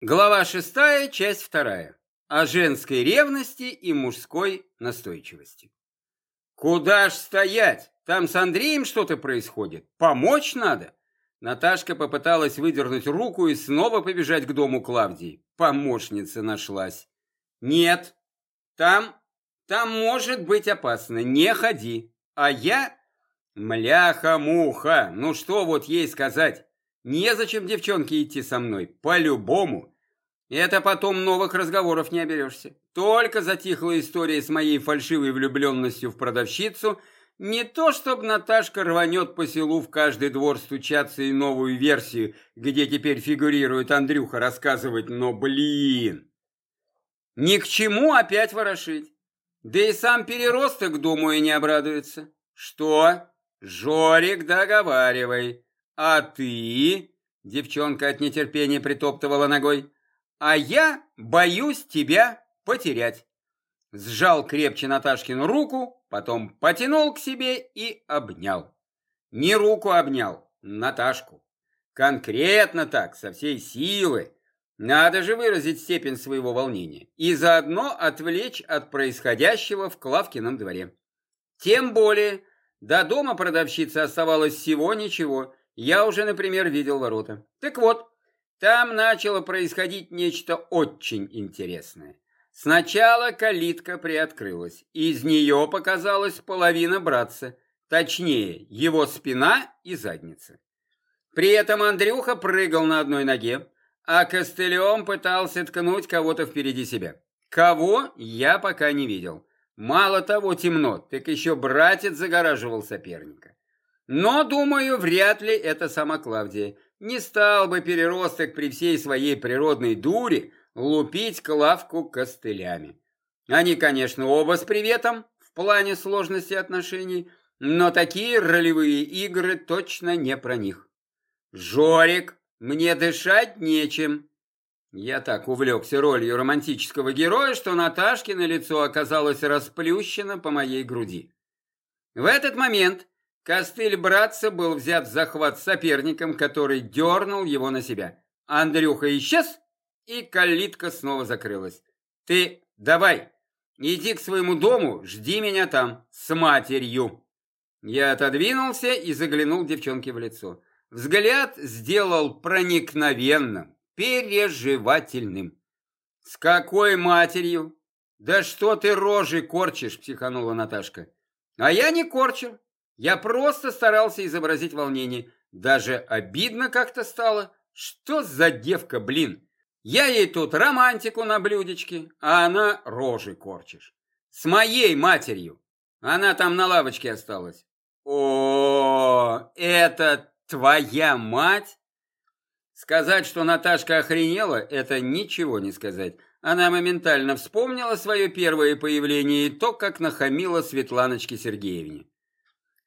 Глава шестая, часть вторая. О женской ревности и мужской настойчивости. Куда ж стоять? Там с Андреем что-то происходит. Помочь надо. Наташка попыталась выдернуть руку и снова побежать к дому Клавдии. Помощница нашлась. Нет, там, там может быть опасно. Не ходи. А я... Мляха-муха. Ну что вот ей сказать? Незачем девчонке идти со мной, по-любому. Это потом новых разговоров не оберешься. Только затихла история с моей фальшивой влюбленностью в продавщицу. Не то, чтобы Наташка рванет по селу в каждый двор стучаться и новую версию, где теперь фигурирует Андрюха, рассказывать, но, блин, ни к чему опять ворошить. Да и сам переросток, думаю, не обрадуется. Что? Жорик, договаривай. «А ты?» – девчонка от нетерпения притоптывала ногой. «А я боюсь тебя потерять». Сжал крепче Наташкину руку, потом потянул к себе и обнял. Не руку обнял, Наташку. Конкретно так, со всей силы. Надо же выразить степень своего волнения и заодно отвлечь от происходящего в Клавкином дворе. Тем более, до дома продавщицы оставалось всего ничего, я уже, например, видел ворота. Так вот, там начало происходить нечто очень интересное. Сначала калитка приоткрылась. Из нее показалась половина братца, точнее, его спина и задница. При этом Андрюха прыгал на одной ноге, а костылем пытался ткнуть кого-то впереди себя. Кого, я пока не видел. Мало того, темно, так еще братец загораживал соперника. Но, думаю, вряд ли это сама Клавдия. Не стал бы переросток при всей своей природной дуре лупить Клавку костылями. Они, конечно, оба с приветом в плане сложности отношений, но такие ролевые игры точно не про них. «Жорик, мне дышать нечем». Я так увлекся ролью романтического героя, что Наташкино лицо оказалось расплющено по моей груди. В этот момент Костыль братца был взят в захват соперником, который дернул его на себя. Андрюха исчез, и калитка снова закрылась. «Ты давай, иди к своему дому, жди меня там, с матерью». Я отодвинулся и заглянул девчонке в лицо. Взгляд сделал проникновенным, переживательным. «С какой матерью?» «Да что ты рожи корчишь?» – психанула Наташка. «А я не корчу. Я просто старался изобразить волнение. Даже обидно как-то стало. Что за девка, блин? Я ей тут романтику на блюдечке, а она рожи корчишь. С моей матерью. Она там на лавочке осталась. О, это твоя мать? Сказать, что Наташка охренела, это ничего не сказать. Она моментально вспомнила свое первое появление и то, как нахамила Светланочке Сергеевне.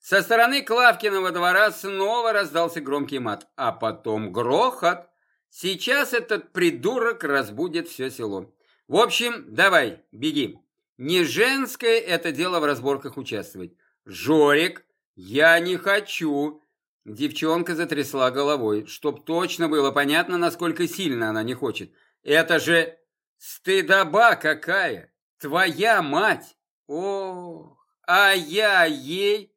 Со стороны Клавкиного двора снова раздался громкий мат, а потом грохот. Сейчас этот придурок разбудит все село. В общем, давай, беги. Не женское это дело в разборках участвовать. Жорик, я не хочу. Девчонка затрясла головой, чтоб точно было понятно, насколько сильно она не хочет. Это же стыдоба какая! Твоя мать! О, а я ей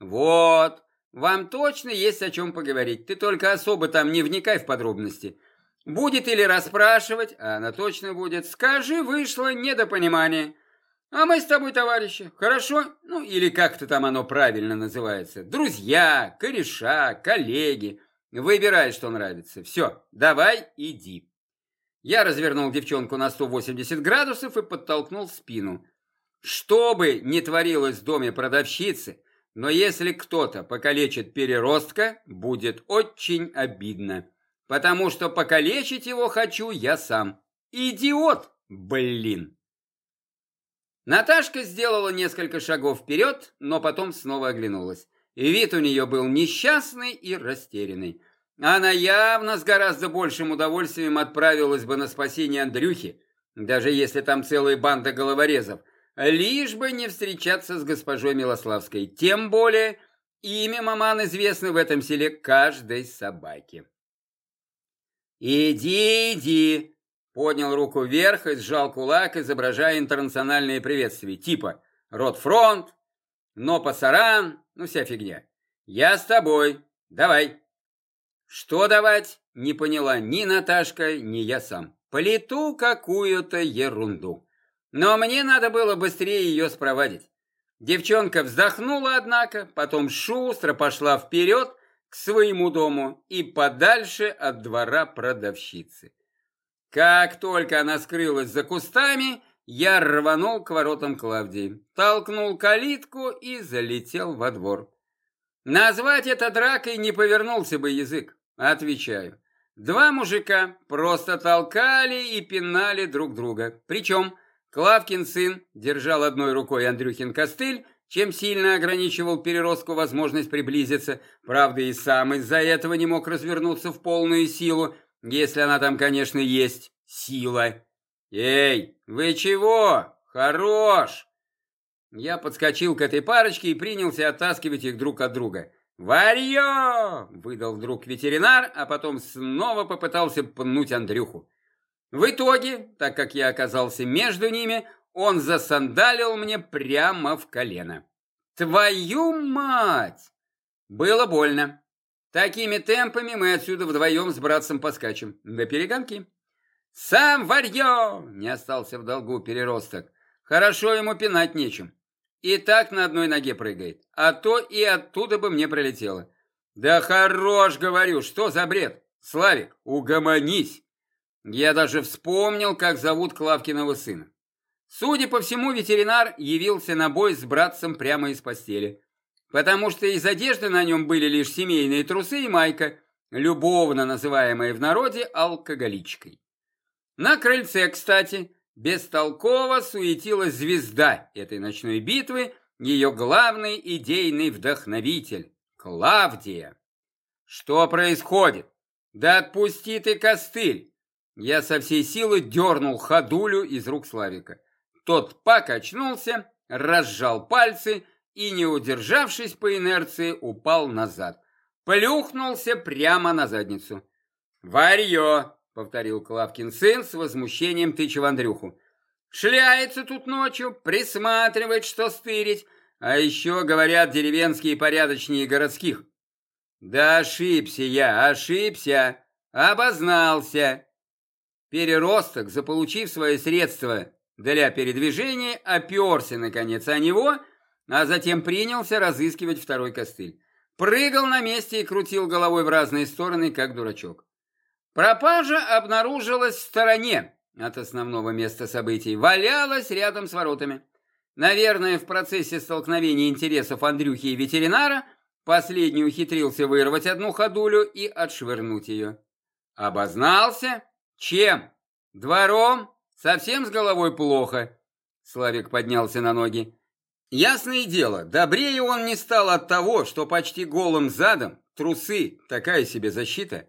«Вот, вам точно есть о чем поговорить. Ты только особо там не вникай в подробности. Будет или расспрашивать, а она точно будет. Скажи, вышло недопонимание. А мы с тобой товарищи, хорошо? Ну, или как-то там оно правильно называется. Друзья, кореша, коллеги. Выбирай, что нравится. Все, давай, иди». Я развернул девчонку на 180 градусов и подтолкнул спину. Что бы ни творилось в доме продавщицы, но если кто-то покалечит переростка, будет очень обидно. Потому что покалечить его хочу я сам. Идиот, блин. Наташка сделала несколько шагов вперед, но потом снова оглянулась. И вид у нее был несчастный и растерянный. Она явно с гораздо большим удовольствием отправилась бы на спасение Андрюхи, даже если там целая банда головорезов, лишь бы не встречаться с госпожой Милославской. Тем более имя маман известно в этом селе каждой собаке. «Иди, иди!» Поднял руку вверх и сжал кулак, изображая интернациональные приветствия, типа «Ротфронт», «Но пасаран», ну вся фигня. «Я с тобой, давай!» Что давать, не поняла ни Наташка, ни я сам. Плету какую-то ерунду. Но мне надо было быстрее ее спровадить. Девчонка вздохнула, однако, потом шустро пошла вперед к своему дому и подальше от двора продавщицы. Как только она скрылась за кустами, я рванул к воротам Клавдии, толкнул калитку и залетел во двор. Назвать это дракой не повернулся бы язык, отвечаю. Два мужика просто толкали и пинали друг друга. Причем Клавкин сын держал одной рукой Андрюхин костыль, чем сильно ограничивал переростку возможность приблизиться. Правда, и сам из-за этого не мог развернуться в полную силу, если она там, конечно, есть сила. «Эй, вы чего? Хорош!» Я подскочил к этой парочке и принялся оттаскивать их друг от друга. «Варьё!» — выдал вдруг ветеринар, а потом снова попытался пнуть Андрюху. В итоге, так как я оказался между ними, он засандалил мне прямо в колено. «Твою мать!» Было больно. Такими темпами мы отсюда вдвоем с братцем поскачем. До перегонки. Сам варьё! Не остался в долгу переросток. Хорошо ему пинать нечем. И так на одной ноге прыгает. А то и оттуда бы мне прилетело. Да хорош, говорю, что за бред? Славик, угомонись. Я даже вспомнил, как зовут Клавкиного сына. Судя по всему, ветеринар явился на бой с братцем прямо из постели потому что из одежды на нем были лишь семейные трусы и майка, любовно называемая в народе алкоголичкой. На крыльце, кстати, бестолково суетилась звезда этой ночной битвы, ее главный идейный вдохновитель – Клавдия. Что происходит? Да отпусти ты костыль! Я со всей силы дернул ходулю из рук Славика. Тот покачнулся, разжал пальцы и, не удержавшись по инерции, упал назад. Плюхнулся прямо на задницу. «Варьё!» — повторил Клавкин сын с возмущением тыча в Андрюху. «Шляется тут ночью, присматривает, что стырить, а еще, говорят, деревенские порядочнее городских». «Да ошибся я, ошибся, обознался». Переросток, заполучив свои средства для передвижения, оперся, наконец, о него а затем принялся разыскивать второй костыль. Прыгал на месте и крутил головой в разные стороны, как дурачок. Пропажа обнаружилась в стороне от основного места событий, валялась рядом с воротами. Наверное, в процессе столкновения интересов Андрюхи и ветеринара последний ухитрился вырвать одну ходулю и отшвырнуть ее. Обознался? Чем? Двором? Совсем с головой плохо? Славик поднялся на ноги. Ясное дело, добрее он не стал от того, что почти голым задом, трусы, такая себе защита,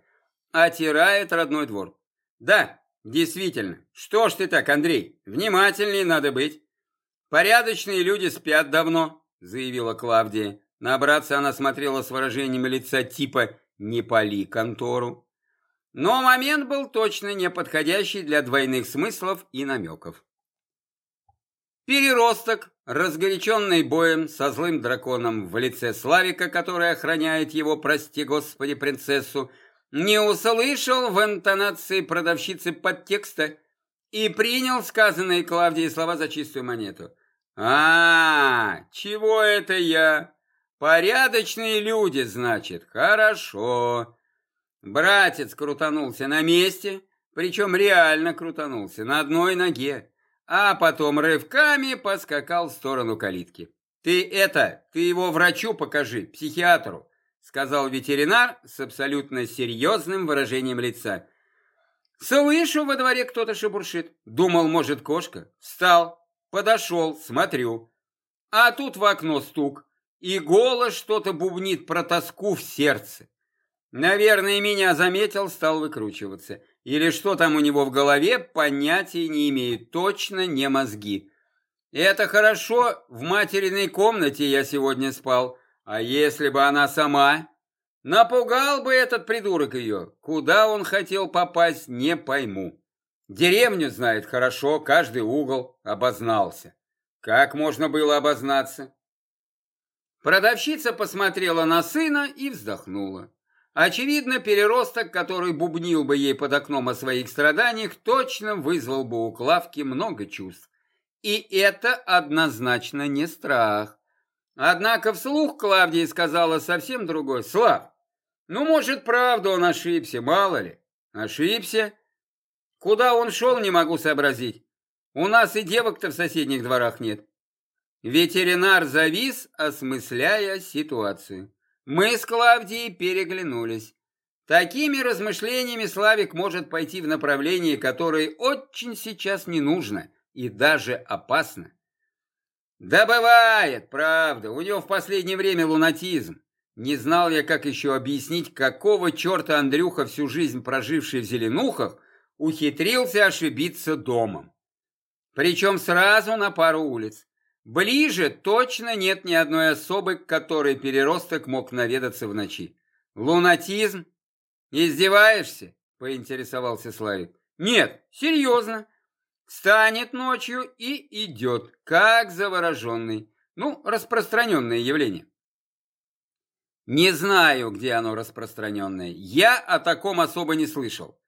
отирает родной двор. Да, действительно, что ж ты так, Андрей, внимательнее надо быть. Порядочные люди спят давно, заявила Клавдия. На братца она смотрела с выражением лица типа «не пали контору». Но момент был точно неподходящий для двойных смыслов и намеков. Переросток, разгоряченный боем со злым драконом в лице Славика, который охраняет его, прости господи, принцессу, не услышал в интонации продавщицы подтекста и принял сказанные Клавдией слова за чистую монету. «А, чего это я? Порядочные люди, значит, хорошо». Братец крутанулся на месте, причем реально крутанулся, на одной ноге а потом рывками поскакал в сторону калитки. «Ты это, ты его врачу покажи, психиатру», сказал ветеринар с абсолютно серьезным выражением лица. «Слышу, во дворе кто-то шебуршит. Думал, может, кошка. Встал, подошел, смотрю. А тут в окно стук, и голос что-то бубнит про тоску в сердце. Наверное, меня заметил, стал выкручиваться. Или что там у него в голове, понятия не имею, точно не мозги. Это хорошо, в материной комнате я сегодня спал, а если бы она сама? Напугал бы этот придурок ее. Куда он хотел попасть, не пойму. Деревню знает хорошо, каждый угол обознался. Как можно было обознаться? Продавщица посмотрела на сына и вздохнула. Очевидно, переросток, который бубнил бы ей под окном о своих страданиях, точно вызвал бы у Клавки много чувств. И это однозначно не страх. Однако вслух Клавдия сказала совсем другое. «Слав, ну, может, правда он ошибся, мало ли. Ошибся? Куда он шел, не могу сообразить. У нас и девок-то в соседних дворах нет». Ветеринар завис, осмысляя ситуацию. Мы с Клавдией переглянулись. Такими размышлениями Славик может пойти в направлении, которое очень сейчас не нужно и даже опасно. Да бывает, правда, у него в последнее время лунатизм. Не знал я, как еще объяснить, какого черта Андрюха, всю жизнь проживший в Зеленухах, ухитрился ошибиться домом. Причем сразу на пару улиц. Ближе точно нет ни одной особы, к которой переросток мог наведаться в ночи. Лунатизм? Издеваешься? Поинтересовался Славик. Нет, серьезно. Станет ночью и идет, как завороженный. Ну, распространенное явление. Не знаю, где оно распространенное. Я о таком особо не слышал.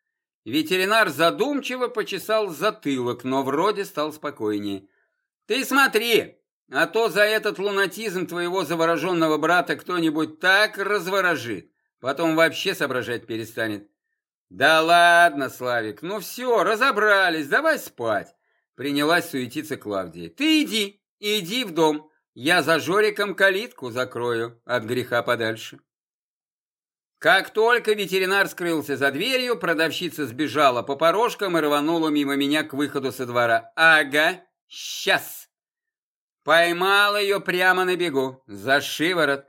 Ветеринар задумчиво почесал затылок, но вроде стал спокойнее. Ты смотри, а то за этот лунатизм твоего завороженного брата кто-нибудь так разворожит, потом вообще соображать перестанет. Да ладно, Славик, ну все, разобрались, давай спать. Принялась суетиться Клавдия. Ты иди, иди в дом, я за Жориком калитку закрою от греха подальше. Как только ветеринар скрылся за дверью, продавщица сбежала по порожкам и рванула мимо меня к выходу со двора. Ага, Сейчас. Поймал ее прямо на бегу, за шиворот.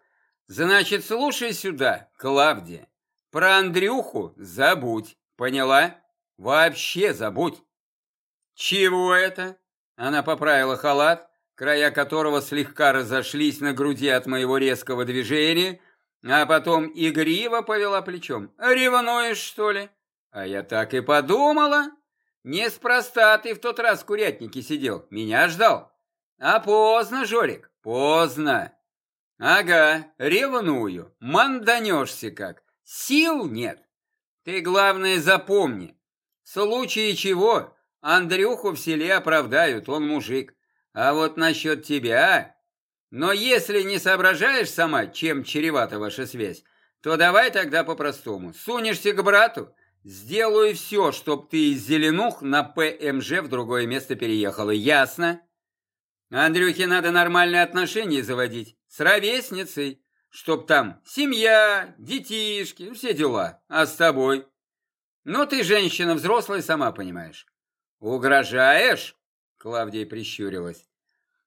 Значит, слушай сюда, Клавдия. Про Андрюху забудь, поняла? Вообще забудь. Чего это? Она поправила халат, края которого слегка разошлись на груди от моего резкого движения, а потом игриво повела плечом. Ревнуешь, что ли? А я так и подумала. Неспроста ты в тот раз в курятнике сидел, меня ждал. А поздно, Жорик, поздно. Ага, ревную, манданешься как, сил нет. Ты, главное, запомни, в случае чего Андрюху в селе оправдают, он мужик. А вот насчет тебя... Но если не соображаешь сама, чем чревата ваша связь, то давай тогда по-простому. Сунешься к брату, Сделаю все, чтоб ты из Зеленух на ПМЖ в другое место переехала. Ясно? Андрюхе надо нормальные отношения заводить. С ровесницей. Чтоб там семья, детишки, все дела. А с тобой? Ну, ты женщина взрослая, сама понимаешь. Угрожаешь? Клавдия прищурилась.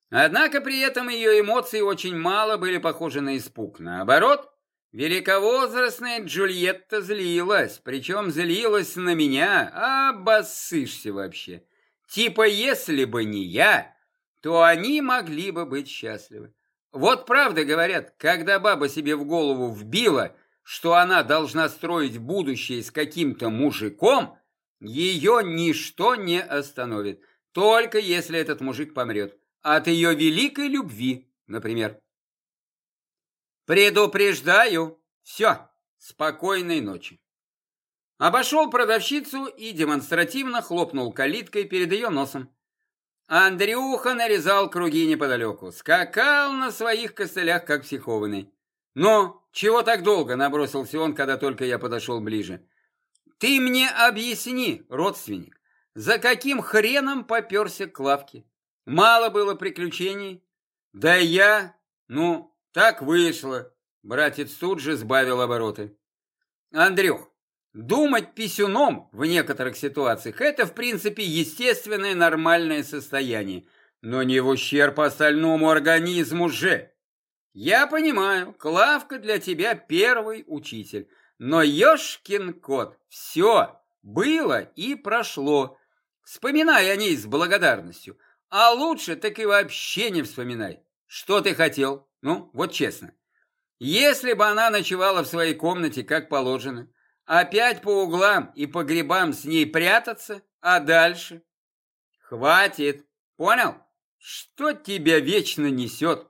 Однако при этом ее эмоции очень мало были похожи на испуг. Наоборот, Великовозрастная Джульетта злилась, причем злилась на меня, а обоссышься вообще. Типа, если бы не я, то они могли бы быть счастливы. Вот правда говорят, когда баба себе в голову вбила, что она должна строить будущее с каким-то мужиком, ее ничто не остановит, только если этот мужик помрет. От ее великой любви, например. Предупреждаю. Все, спокойной ночи. Обошел продавщицу и демонстративно хлопнул калиткой перед ее носом. Андрюха нарезал круги неподалеку, скакал на своих костылях, как психованный. «Ну, чего так долго?» — набросился он, когда только я подошел ближе. «Ты мне объясни, родственник, за каким хреном поперся к лавке? Мало было приключений?» «Да я... Ну, так вышло. Братец тут же сбавил обороты. Андрюх, думать писюном в некоторых ситуациях – это, в принципе, естественное нормальное состояние, но не в ущерб остальному организму же. Я понимаю, Клавка для тебя первый учитель, но ёшкин кот, все было и прошло. Вспоминай о ней с благодарностью, а лучше так и вообще не вспоминай. Что ты хотел? Ну, вот честно. Если бы она ночевала в своей комнате, как положено, опять по углам и по грибам с ней прятаться, а дальше? Хватит, понял? Что тебя вечно несет?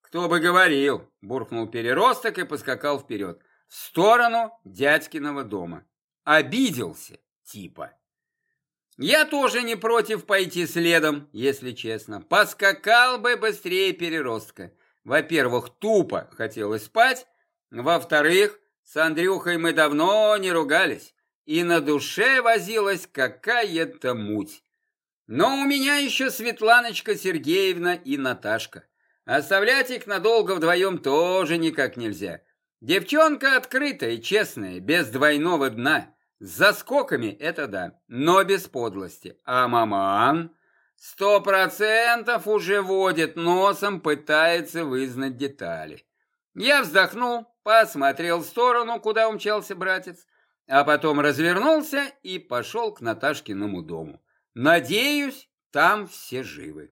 Кто бы говорил, буркнул переросток и поскакал вперед, в сторону дядькиного дома. Обиделся, типа. Я тоже не против пойти следом, если честно. Поскакал бы быстрее переростка. Во-первых, тупо хотелось спать. Во-вторых, с Андрюхой мы давно не ругались. И на душе возилась какая-то муть. Но у меня еще Светланочка Сергеевна и Наташка. Оставлять их надолго вдвоем тоже никак нельзя. Девчонка открытая, честная, без двойного дна. С заскоками это да, но без подлости. А маман сто процентов уже водит носом, пытается вызнать детали. Я вздохнул, посмотрел в сторону, куда умчался братец, а потом развернулся и пошел к Наташкиному дому. Надеюсь, там все живы.